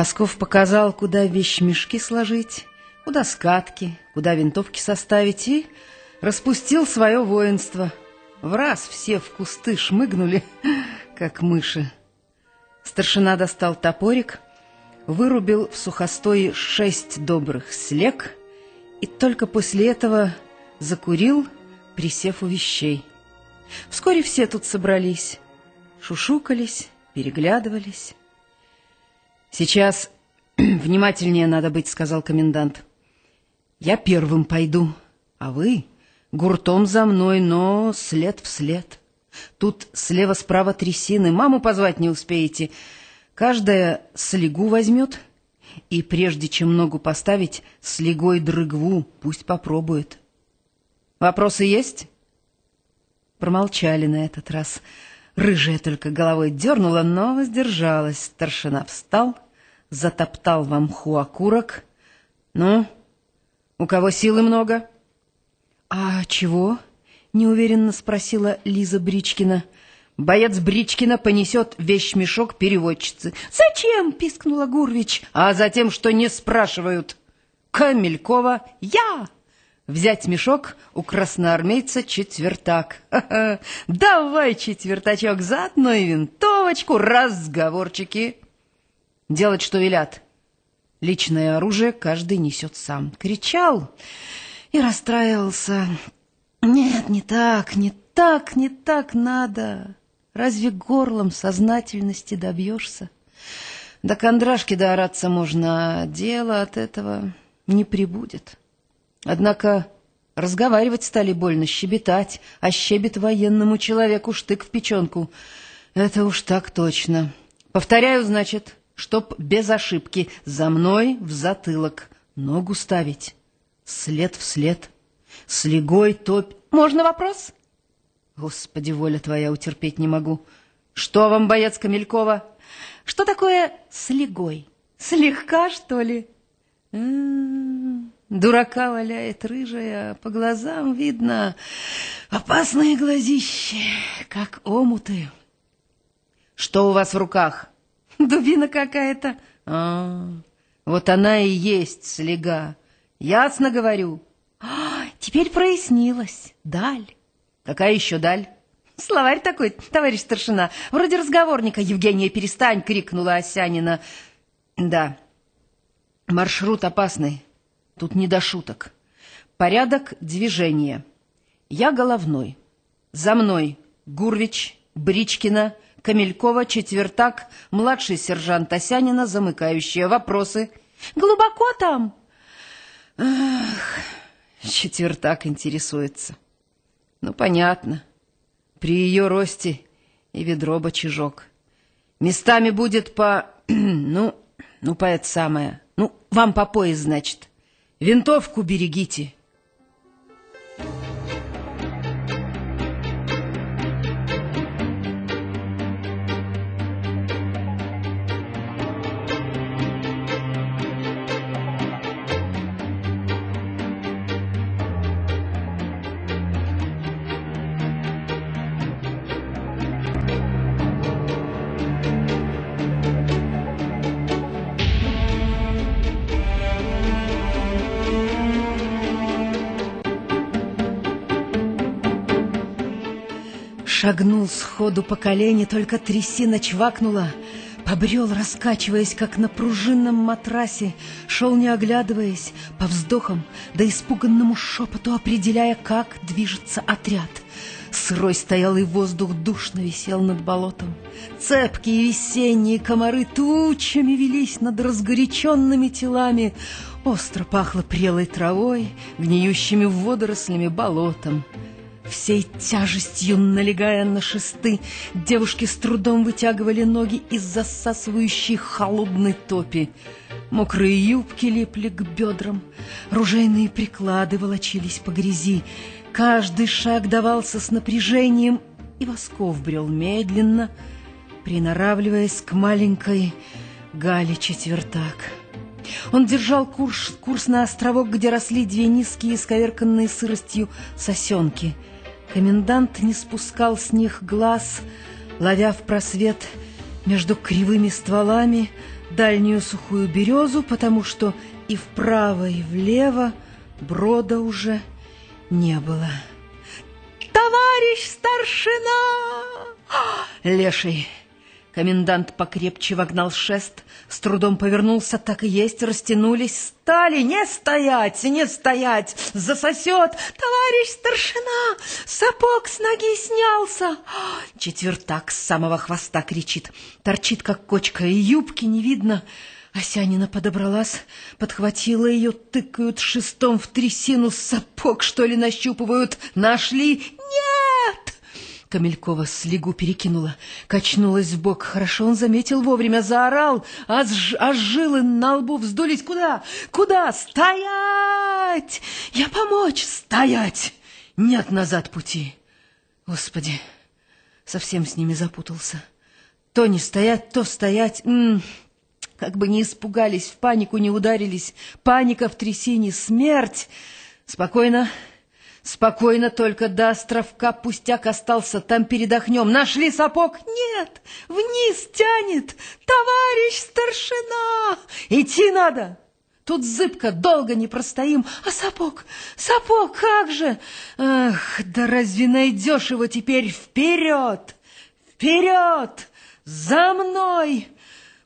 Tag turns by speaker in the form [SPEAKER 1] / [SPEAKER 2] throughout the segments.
[SPEAKER 1] Восков показал, куда вещмешки сложить, куда скатки, куда винтовки составить, и распустил свое воинство. В раз все в кусты шмыгнули, как мыши. Старшина достал топорик, вырубил в сухостое шесть добрых слег и только после этого закурил, присев у вещей. Вскоре все тут собрались, шушукались, переглядывались. «Сейчас внимательнее надо быть», — сказал комендант. «Я первым пойду, а вы гуртом за мной, но след в след. Тут слева-справа трясины, маму позвать не успеете. Каждая слегу возьмет, и прежде чем ногу поставить, слегой дрыгву пусть попробует. Вопросы есть?» Промолчали на этот раз. Рыжая только головой дернула, но воздержалась. Старшина встал, затоптал в мху окурок. «Ну, у кого силы много?» «А чего?» — неуверенно спросила Лиза Бричкина. «Боец Бричкина понесет вещмешок переводчицы». «Зачем?» — пискнула Гурвич. «А затем, что не спрашивают». «Камелькова, я!» Взять мешок у красноармейца четвертак. Ха -ха. Давай, четвертачок, заодно и винтовочку, разговорчики. Делать, что велят. Личное оружие каждый несет сам. Кричал и расстраивался. Нет, не так, не так, не так надо. Разве горлом сознательности добьешься? До кондрашки доораться можно, а дело от этого не прибудет. Однако разговаривать стали больно, щебетать, а щебет военному человеку штык в печенку. Это уж так точно. Повторяю, значит, чтоб без ошибки, за мной в затылок, ногу ставить, след в след, слегой топь. Можно вопрос? Господи, воля твоя, утерпеть не могу. Что вам, боец Камелькова? Что такое слегой? Слегка, что ли? М -м -м. Дурака валяет рыжая, по глазам видно опасные глазища, как омуты. Что у вас в руках? Дубина какая-то. А, вот она и есть слега. Ясно говорю. А, теперь прояснилось. Даль. Какая еще даль? Словарь такой, товарищ старшина. Вроде разговорника. Евгения, перестань, крикнула Осянина. Да, маршрут опасный. Тут не до шуток. Порядок движения. Я головной. За мной Гурвич, Бричкина, Камелькова, Четвертак, младший сержант Осянина, замыкающие вопросы. «Глубоко там?» Ах, Четвертак интересуется. Ну, понятно. При ее росте и ведро бочажок. Местами будет по... ну, ну, по это самое. Ну, вам по пояс, значит. Винтовку берегите. Шагнул сходу по колени, только трясина чвакнула. Побрел, раскачиваясь, как на пружинном матрасе, шел не оглядываясь, по вздохам, да испуганному шепоту определяя, как движется отряд. Сырой стоялый воздух душно висел над болотом. Цепкие весенние комары тучами велись над разгоряченными телами. Остро пахло прелой травой, гниющими водорослями болотом. Всей тяжестью налегая на шесты, девушки с трудом вытягивали ноги из засасывающей холодной топи. Мокрые юбки липли к бедрам, ружейные приклады волочились по грязи. Каждый шаг давался с напряжением, и Восков брел медленно, приноравливаясь к маленькой Гале Четвертак. Он держал курс, курс на островок, где росли две низкие, сковерканные сыростью сосенки — Комендант не спускал с них глаз, ловя в просвет между кривыми стволами дальнюю сухую березу, потому что и вправо, и влево брода уже не было. «Товарищ старшина!» Леший Комендант покрепче вогнал шест, с трудом повернулся, так и есть, растянулись, стали. Не стоять, не стоять, засосет. Товарищ старшина, сапог с ноги снялся. Четвертак с самого хвоста кричит, торчит, как кочка, и юбки не видно. Осянина подобралась, подхватила ее, тыкают шестом в трясину, сапог, что ли, нащупывают. Нашли? Нет! Камелькова слегу перекинула, качнулась в бок. Хорошо он заметил вовремя, заорал, аж, аж жилы на лбу вздулись. Куда? Куда? Стоять! Я помочь! Стоять! Нет назад пути. Господи, совсем с ними запутался. То не стоять, то стоять. М -м, как бы не испугались, в панику не ударились. Паника в трясине, смерть. Спокойно, Спокойно только до островка пустяк остался, там передохнем. Нашли сапог? Нет, вниз тянет. Товарищ старшина, идти надо. Тут зыбко, долго не простоим. А сапог, сапог, как же? Ах, да разве найдешь его теперь? Вперед, вперед, за мной!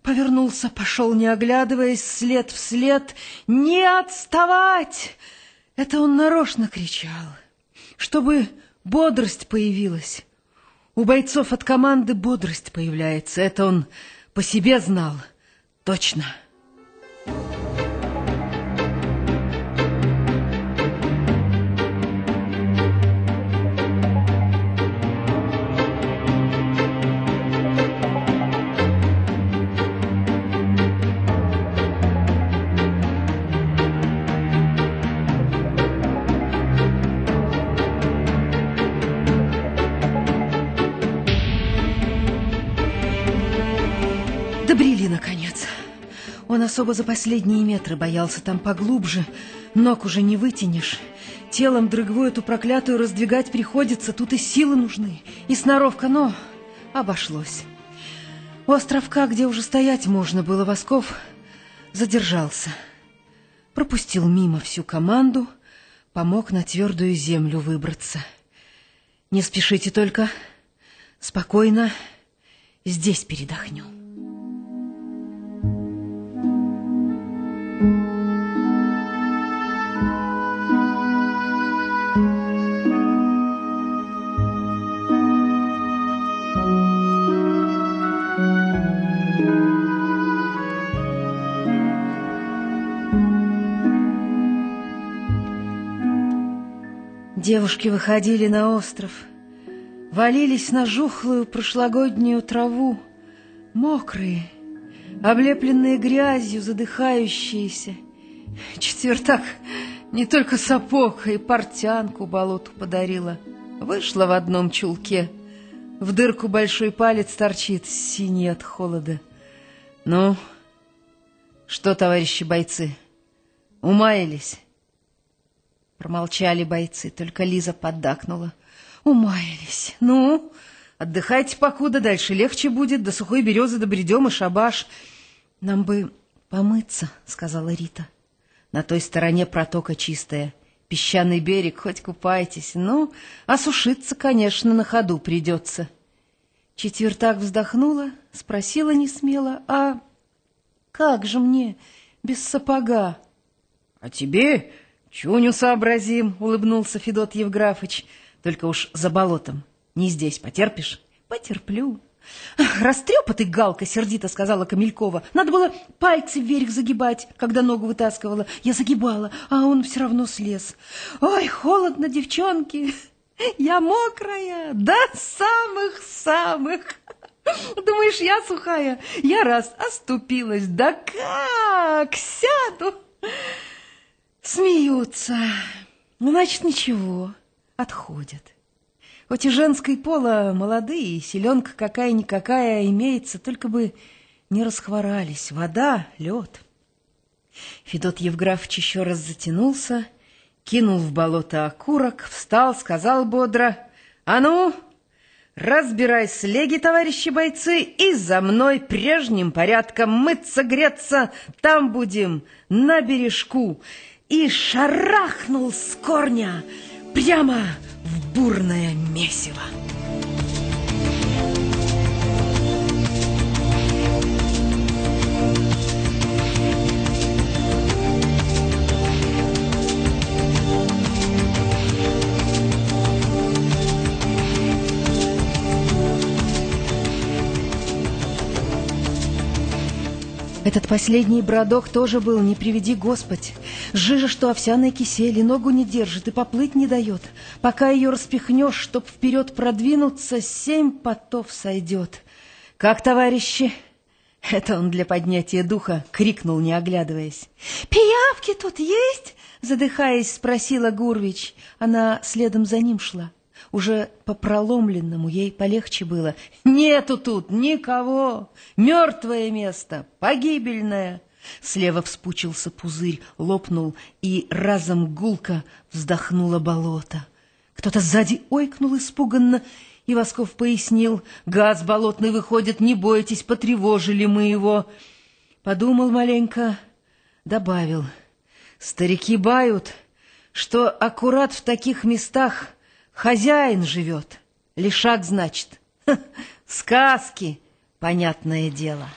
[SPEAKER 1] Повернулся, пошел, не оглядываясь, след вслед. Не отставать! Это он нарочно кричал, чтобы бодрость появилась. У бойцов от команды бодрость появляется. Это он по себе знал точно. Особо за последние метры боялся, там поглубже. Ног уже не вытянешь. Телом дрыгву эту проклятую раздвигать приходится. Тут и силы нужны, и сноровка, но обошлось. У островка, где уже стоять можно было, Восков задержался. Пропустил мимо всю команду, помог на твердую землю выбраться. Не спешите только, спокойно, здесь передохнем. Девушки выходили на остров, валились на жухлую прошлогоднюю траву, мокрые, облепленные грязью, задыхающиеся. Четвертак не только сапог, и портянку болоту подарила. Вышла в одном чулке, в дырку большой палец торчит, синий от холода. Ну, что, товарищи бойцы, умаялись? Промолчали бойцы, только Лиза поддакнула. Умаялись. Ну, отдыхайте покуда, дальше легче будет. До сухой березы добредем и шабаш. Нам бы помыться, сказала Рита. На той стороне протока чистая. Песчаный берег, хоть купайтесь. Ну, осушиться, конечно, на ходу придется. Четвертак вздохнула, спросила несмело, а как же мне без сапога? А тебе «Чуню сообразим», — улыбнулся Федот Евграфыч. «Только уж за болотом. Не здесь. Потерпишь?» «Потерплю». «Растрепа Галка!» — сердито сказала Камелькова. «Надо было пальцы вверх загибать, когда ногу вытаскивала. Я загибала, а он все равно слез. Ой, холодно, девчонки! Я мокрая, до самых-самых!» Думаешь, я сухая? Я раз оступилась. Да как? Сяду. Смеются. Ну, значит, ничего, отходят. Хоть и женской пола молодые, селенка какая-никакая имеется, только бы не расхворались. Вода, лед. Федот Евграфович еще раз затянулся, кинул в болото окурок, встал, сказал бодро, «А ну, Разбирай слеги, товарищи бойцы, и за мной прежним порядком мыться, греться, там будем, на бережку. И шарахнул с корня прямо в бурное месиво. Этот последний бродок тоже был, не приведи Господь. Жижа, что овсяной кисели, ногу не держит и поплыть не дает. Пока ее распихнешь, чтоб вперед продвинуться, семь потов сойдет. Как, товарищи? Это он для поднятия духа крикнул, не оглядываясь. «Пиявки тут есть?» Задыхаясь, спросила Гурвич. Она следом за ним шла. Уже по проломленному ей полегче было. Нету тут никого. Мертвое место, погибельное. Слева вспучился пузырь, лопнул, и разом гулко вздохнуло болото. Кто-то сзади ойкнул испуганно, и Восков пояснил, «Газ болотный выходит, не бойтесь, потревожили мы его». Подумал маленько, добавил, «Старики бают, что аккурат в таких местах Хозяин живет, лишак, значит. Ха, сказки, понятное дело.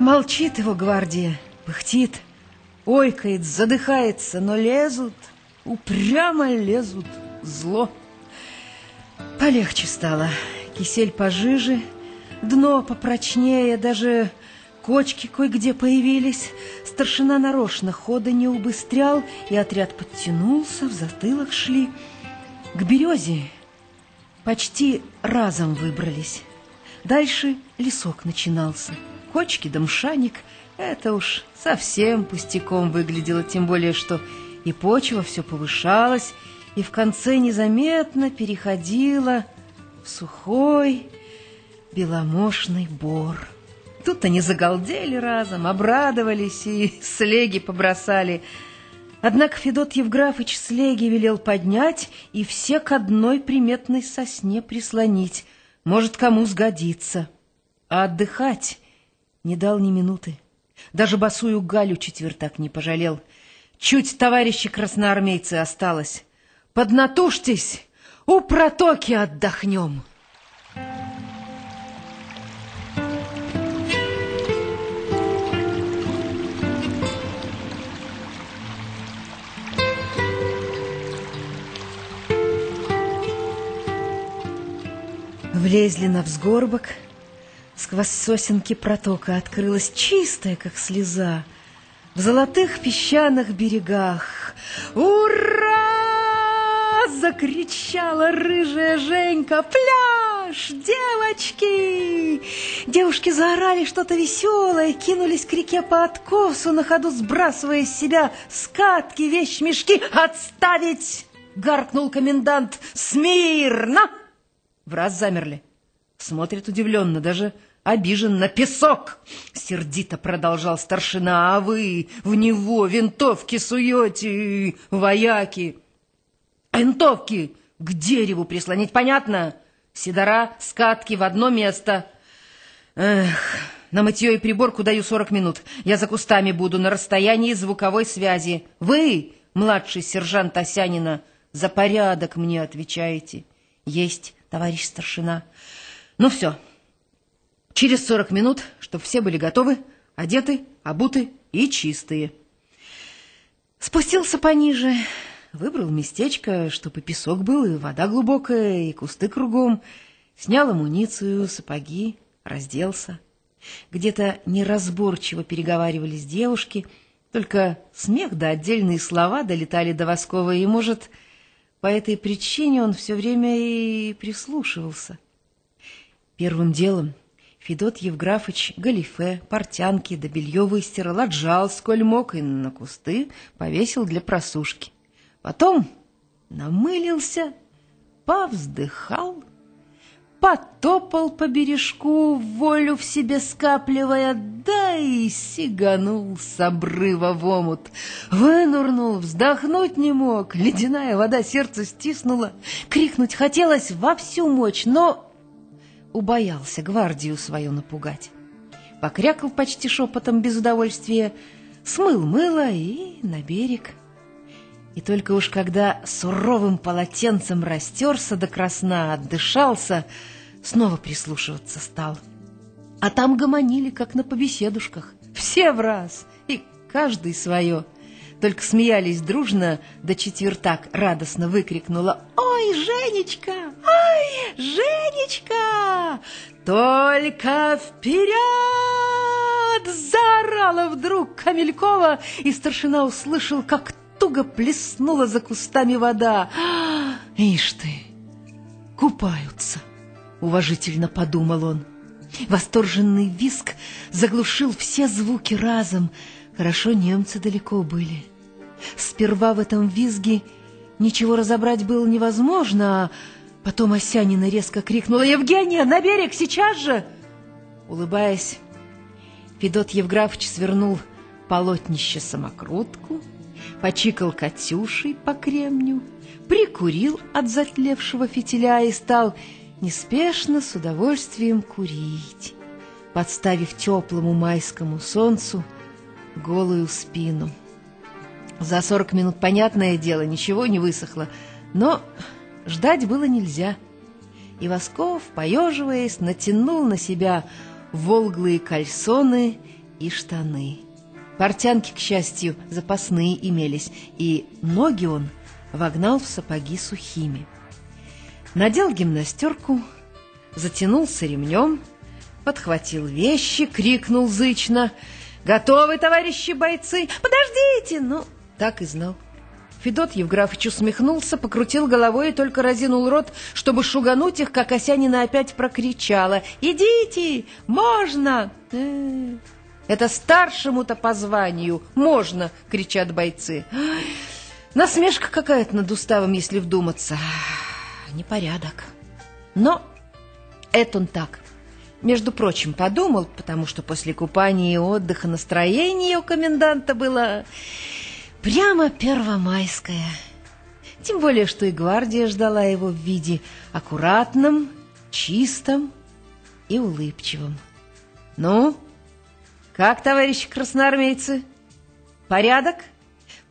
[SPEAKER 1] Молчит его гвардия, пыхтит, ойкает, задыхается, но лезут, упрямо лезут, зло. Полегче стало. Кисель пожиже, дно попрочнее, даже кочки кое-где появились. Старшина нарочно хода не убыстрял, и отряд подтянулся, в затылок шли. К березе почти разом выбрались. Дальше лесок начинался. Кочки да мшаник — это уж совсем пустяком выглядело, тем более, что и почва все повышалась, и в конце незаметно переходила в сухой беломошный бор. Тут они загалдели разом, обрадовались и слеги побросали. Однако Федот Евграфыч слеги велел поднять и все к одной приметной сосне прислонить. Может, кому сгодится. А отдыхать не дал ни минуты. Даже босую Галю четвертак не пожалел. Чуть товарищи красноармейцы осталось. Поднатужьтесь, у протоки отдохнем. Влезли на взгорбок, сквозь сосенки протока открылась чистая, как слеза, в золотых песчаных берегах. Ура! Закричала рыжая Женька. «Пляж! Девочки!» Девушки заорали что-то веселое, кинулись к реке по откосу, на ходу сбрасывая с себя скатки, вещмешки. «Отставить!» — гаркнул комендант. «Смирно!» В раз замерли. Смотрит удивленно, даже обижен на песок. Сердито продолжал старшина, а вы в него винтовки суете, вояки. Винтовки к дереву прислонить, понятно? Сидора, скатки в одно место. Эх, на мытье и приборку даю сорок минут. Я за кустами буду на расстоянии звуковой связи. Вы, младший сержант Осянина, за порядок мне отвечаете. Есть, товарищ старшина. Ну все, через сорок минут, чтобы все были готовы, одеты, обуты и чистые. Спустился пониже, Выбрал местечко, чтобы песок был, и вода глубокая, и кусты кругом. Снял амуницию, сапоги, разделся. Где-то неразборчиво переговаривались девушки, только смех да отдельные слова долетали до Воскова, и, может, по этой причине он все время и прислушивался. Первым делом Федот Евграфыч галифе, портянки да белье выстирал, отжал, сколь мог, и на кусты повесил для просушки. Потом намылился, повздыхал, потопал по бережку, волю в себе скапливая, да и сиганул с обрыва в омут. Вынурнул, вздохнуть не мог, ледяная вода сердце стиснула, крикнуть хотелось во всю мощь, но убоялся гвардию свою напугать. Покрякал почти шепотом без удовольствия, смыл мыло и на берег. И только уж когда суровым полотенцем растерся до красна, отдышался, снова прислушиваться стал. А там гомонили, как на побеседушках, все в раз, и каждый свое. Только смеялись дружно, да четвертак радостно выкрикнула «Ой, Женечка! Ой, Женечка! Только вперед!» Заорала вдруг Камелькова, и старшина услышал, как туго плеснула за кустами вода. «Ишь ты! Купаются!» — уважительно подумал он. Восторженный виск заглушил все звуки разом. Хорошо немцы далеко были. Сперва в этом визге ничего разобрать было невозможно, а потом Осянина резко крикнула «Евгения, на берег, сейчас же!» Улыбаясь, Федот Евграфович свернул полотнище самокрутку, почикал Катюшей по кремню, прикурил от затлевшего фитиля и стал неспешно с удовольствием курить, подставив теплому майскому солнцу голую спину. За сорок минут, понятное дело, ничего не высохло, но ждать было нельзя. И Восков, поеживаясь, натянул на себя волглые кальсоны и штаны. Портянки, к счастью, запасные имелись, и ноги он вогнал в сапоги сухими. Надел гимнастерку, затянулся ремнем, подхватил вещи, крикнул зычно «Готовы, товарищи бойцы? Подождите!» Ну, так и знал. Федот Евграфович усмехнулся, покрутил головой и только разинул рот, чтобы шугануть их, как Осянина опять прокричала «Идите! Можно!» Это старшему-то по званию можно, кричат бойцы. Насмешка какая-то над уставом, если вдуматься. Непорядок. Но это он так. Между прочим, подумал, потому что после купания и отдыха настроение у коменданта было прямо первомайское. Тем более, что и гвардия ждала его в виде аккуратном, чистом и улыбчивом. «Ну, как, товарищи красноармейцы? Порядок?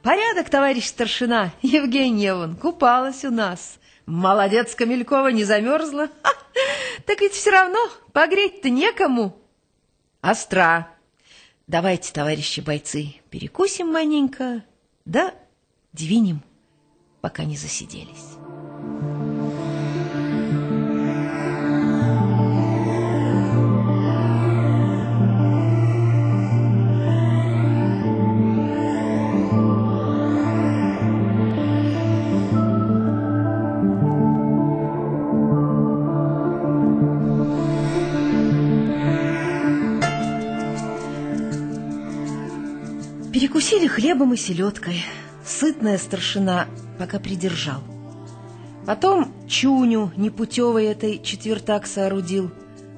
[SPEAKER 1] Порядок, товарищ старшина. Евгения вон купалась у нас. Молодец, Камелькова, не замерзла. Ха, так ведь все равно погреть-то некому. Остра. Давайте, товарищи бойцы, перекусим маленько, да двинем, пока не засиделись. Перекусили хлебом и селедкой. Сытная старшина пока придержал. Потом чуню непутевой этой четвертак соорудил.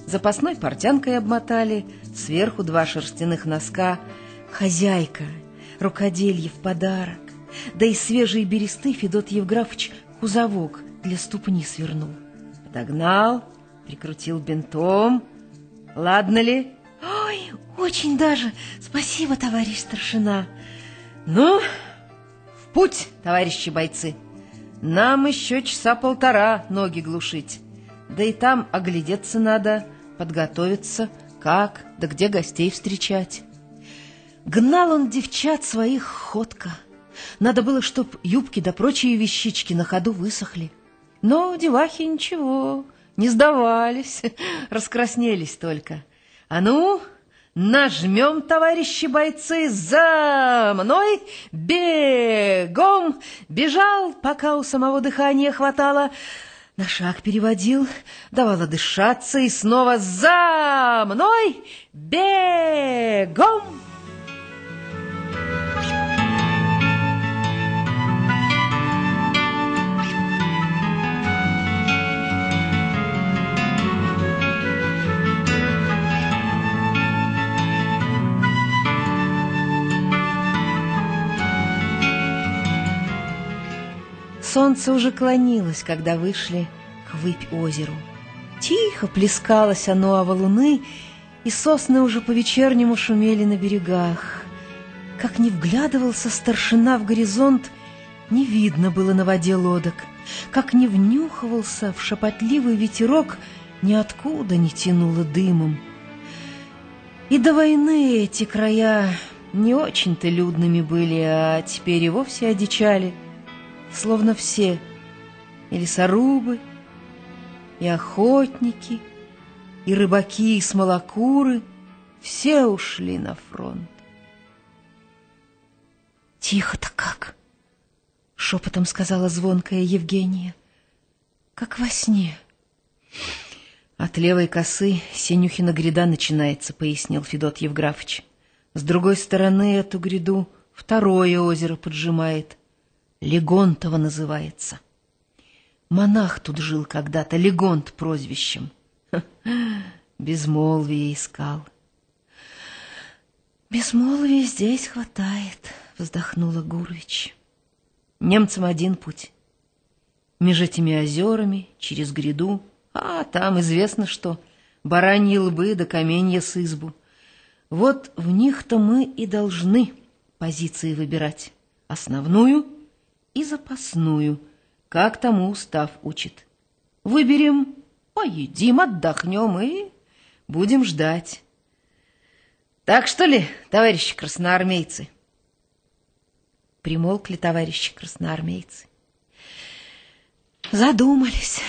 [SPEAKER 1] Запасной портянкой обмотали, сверху два шерстяных носка. Хозяйка, рукоделье в подарок. Да и свежие бересты Федот Евграфович кузовок для ступни свернул. Подогнал, прикрутил бинтом. Ладно ли? Ой, очень даже. Спасибо, товарищ старшина. Ну, в путь, товарищи бойцы. Нам еще часа полтора ноги глушить. Да и там оглядеться надо, подготовиться, как, да где гостей встречать. Гнал он девчат своих ходко. Надо было, чтоб юбки да прочие вещички на ходу высохли. Но девахи ничего, не сдавались, раскраснелись только. А ну, Нажмем, товарищи бойцы, за мной, бегом! Бежал, пока у самого дыхания хватало. На шаг переводил, давала дышаться и снова за мной, бегом! Солнце уже клонилось, когда вышли к выпь озеру. Тихо плескалось оно о валуны, и сосны уже по-вечернему шумели на берегах. Как не вглядывался старшина в горизонт, не видно было на воде лодок. Как не внюхивался в шепотливый ветерок, ниоткуда не тянуло дымом. И до войны эти края не очень-то людными были, а теперь и вовсе одичали, словно все и лесорубы, и охотники, и рыбаки, и смолокуры, все ушли на фронт. «Тихо-то как!» — шепотом сказала звонкая Евгения. «Как во сне». «От левой косы Синюхина гряда начинается», — пояснил Федот Евграфович. «С другой стороны эту гряду второе озеро поджимает. Легонтово называется. Монах тут жил когда-то, Легонт прозвищем. Безмолвие искал». «Безмолвия здесь хватает», — вздохнула Гурович. «Немцам один путь. Меж этими озерами, через гряду, а там известно что, бараньи лбы да каменья с избу. Вот в них-то мы и должны позиции выбирать. Основную и запасную, как тому устав учит. Выберем, поедим, отдохнем и будем ждать. Так что ли, товарищи красноармейцы? Примолкли товарищи красноармейцы. Задумались.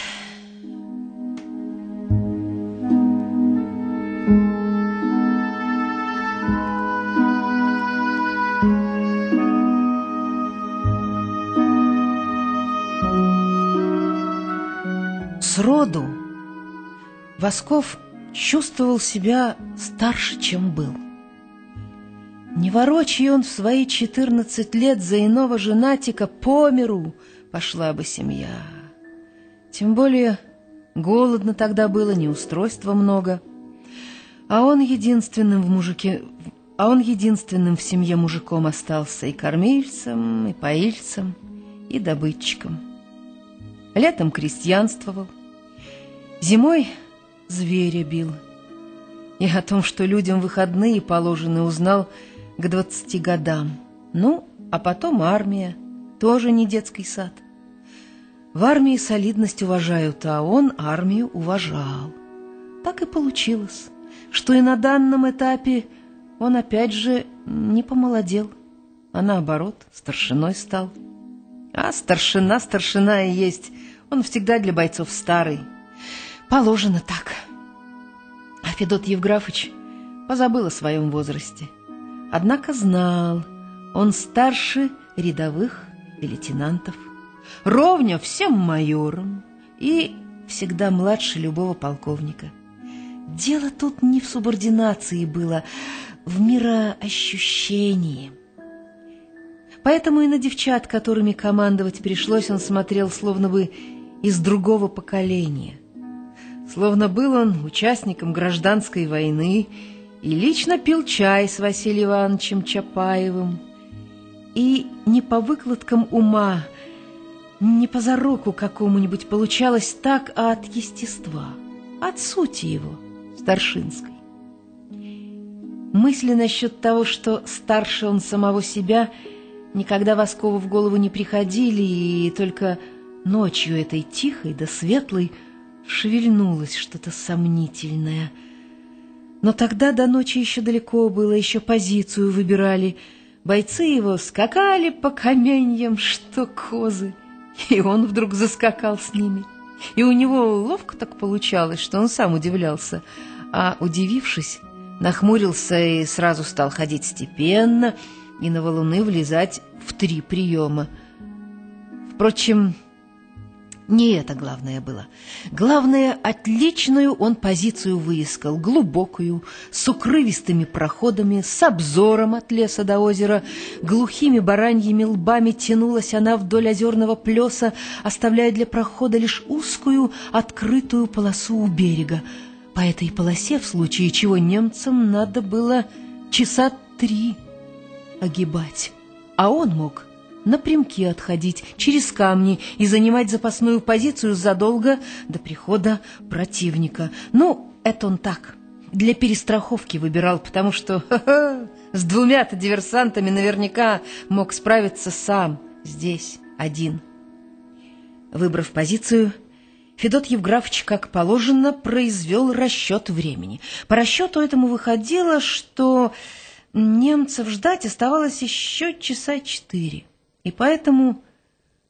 [SPEAKER 1] Сроду Восков чувствовал себя старше, чем был. Не ворочай он в свои четырнадцать лет за иного женатика по миру пошла бы семья. Тем более голодно тогда было, неустройства много. А он единственным в мужике, а он единственным в семье мужиком остался и кормильцем, и поильцем, и добытчиком. Летом крестьянствовал, Зимой зверя бил. И о том, что людям выходные положены, узнал к двадцати годам. Ну, а потом армия, тоже не детский сад. В армии солидность уважают, а он армию уважал. Так и получилось, что и на данном этапе он опять же не помолодел, а наоборот старшиной стал. А старшина старшина и есть, он всегда для бойцов старый, Положено так. А Федот Евграфович позабыл о своем возрасте. Однако знал, он старше рядовых и лейтенантов, ровня всем майорам и всегда младше любого полковника. Дело тут не в субординации было, в мироощущении. Поэтому и на девчат, которыми командовать пришлось, он смотрел словно бы из другого поколения словно был он участником гражданской войны и лично пил чай с Василием Ивановичем Чапаевым. И не по выкладкам ума, не по зароку какому-нибудь получалось так, а от естества, от сути его, старшинской. Мысли насчет того, что старше он самого себя, никогда Воскову в голову не приходили, и только ночью этой тихой да светлой шевельнулось что-то сомнительное. Но тогда до ночи еще далеко было, еще позицию выбирали. Бойцы его скакали по каменьям, что козы. И он вдруг заскакал с ними. И у него ловко так получалось, что он сам удивлялся. А, удивившись, нахмурился и сразу стал ходить степенно и на валуны влезать в три приема. Впрочем, не это главное было. Главное, отличную он позицию выискал, глубокую, с укрывистыми проходами, с обзором от леса до озера. Глухими бараньими лбами тянулась она вдоль озерного плеса, оставляя для прохода лишь узкую, открытую полосу у берега. По этой полосе, в случае чего немцам надо было часа три огибать, а он мог напрямки отходить, через камни и занимать запасную позицию задолго до прихода противника. Ну, это он так, для перестраховки выбирал, потому что ха -ха, с двумя-то диверсантами наверняка мог справиться сам, здесь, один. Выбрав позицию, Федот Евграфович, как положено, произвел расчет времени. По расчету этому выходило, что немцев ждать оставалось еще часа четыре. И поэтому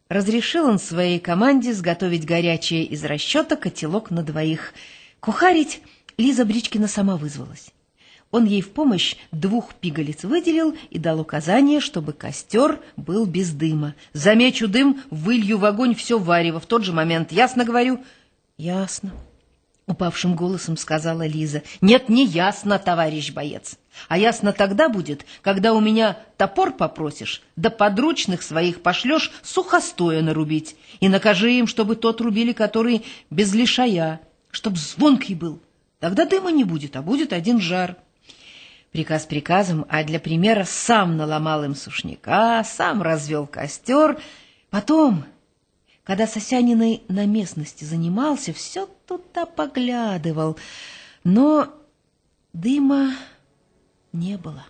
[SPEAKER 1] разрешил он своей команде сготовить горячее из расчета котелок на двоих. Кухарить Лиза Бричкина сама вызвалась. Он ей в помощь двух пигалиц выделил и дал указание, чтобы костер был без дыма. Замечу дым, вылью в огонь все варево в тот же момент. Ясно говорю? Ясно. Упавшим голосом сказала Лиза. Нет, не ясно, товарищ боец. А ясно тогда будет, когда у меня топор попросишь, да подручных своих пошлешь сухостоя нарубить. И накажи им, чтобы тот рубили, который без лишая, чтоб звонкий был. Тогда дыма не будет, а будет один жар. Приказ приказом, а для примера сам наломал им сушняка, сам развел костер. Потом, когда Сосяниной на местности занимался, все туда поглядывал, но дыма не было.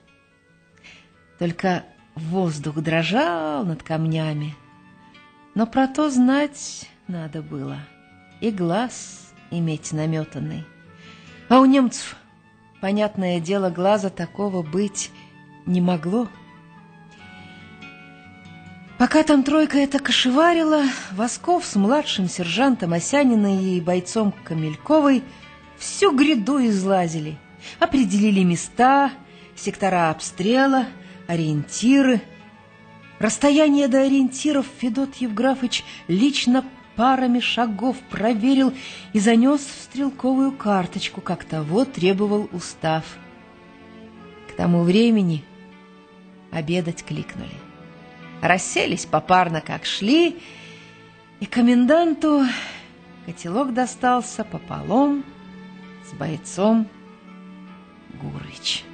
[SPEAKER 1] Только воздух дрожал над камнями. Но про то знать надо было, и глаз иметь наметанный. А у немцев Понятное дело, глаза такого быть не могло. Пока там тройка это кошеварила, Восков с младшим сержантом Осяниной и бойцом Камельковой всю гряду излазили, определили места, сектора обстрела, ориентиры. Расстояние до ориентиров Федот Евграфович лично парами шагов проверил и занес в стрелковую карточку, как того требовал устав. К тому времени обедать кликнули. Расселись попарно, как шли, и коменданту котелок достался пополам с бойцом Гурыч.